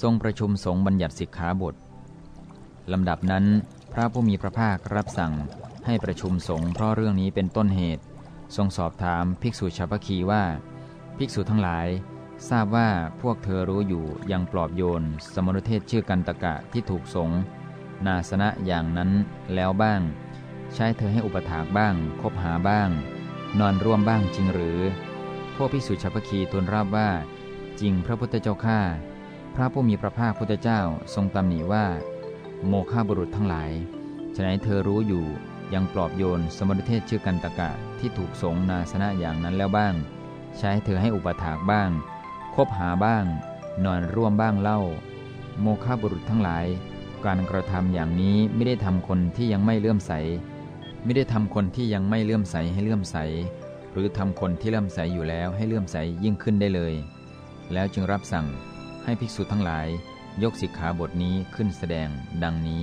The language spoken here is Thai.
ทรงประชุมสงฆ์บัญญัติสิกขาบทลำดับนั้น พระผู้มีพระภาครับสั่งให้ประชุมสงฆ์เพราะเรื่องนี้เป็นต้นเหตุ ทรงสอบถามภิกษุชาวพคีว่า ภิกษุทั้งหลาย ทราบว่าพวกเธอรู้อยู่ยังปลอบโยน สมณเทศชื่อกันตะกะที่ถูกสงฆ์นาสนะอย่างนั้นแล้วบ้าง ใช้เธอให้อุปถากบ้าง คบหาบ้าง นอนร่วมบ้างจริงหรือ พวกภิกษุชาวพคีทูลรับว่า จริงพระพุทธเจ้าข้า ระผู้มีพระภาคพุทธเจ้าทรงตำหนิว่า โมฆะบุรุษทั้งหลายฉะนั้นเธอรู้อยู่ยังปลอบโยนสมณเทศชื่อกันตะกะที่ถูกสงนาสนะอย่างนั้นแล้วบ้าง ใช้เธอให้อุปถากบ้าง คบหาบ้าง นอนร่วมบ้างเล่า โมฆะบุรุษทั้งหลาย การกระทำอย่างนี้ไม่ได้ทำคนที่ยังไม่เลื่อมใส ไม่ได้ทำคนที่ยังไม่เลื่อมใสให้เลื่อมใส หรือทำคนที่เลื่อมใสอยู่แล้วให้เลื่อมใสยิ่งขึ้นได้เลย แล้วจึงรับสั่ง ให้ภิกษุทั้งหลายยกสิกขาบทนี้ขึ้นแสดงดังนี้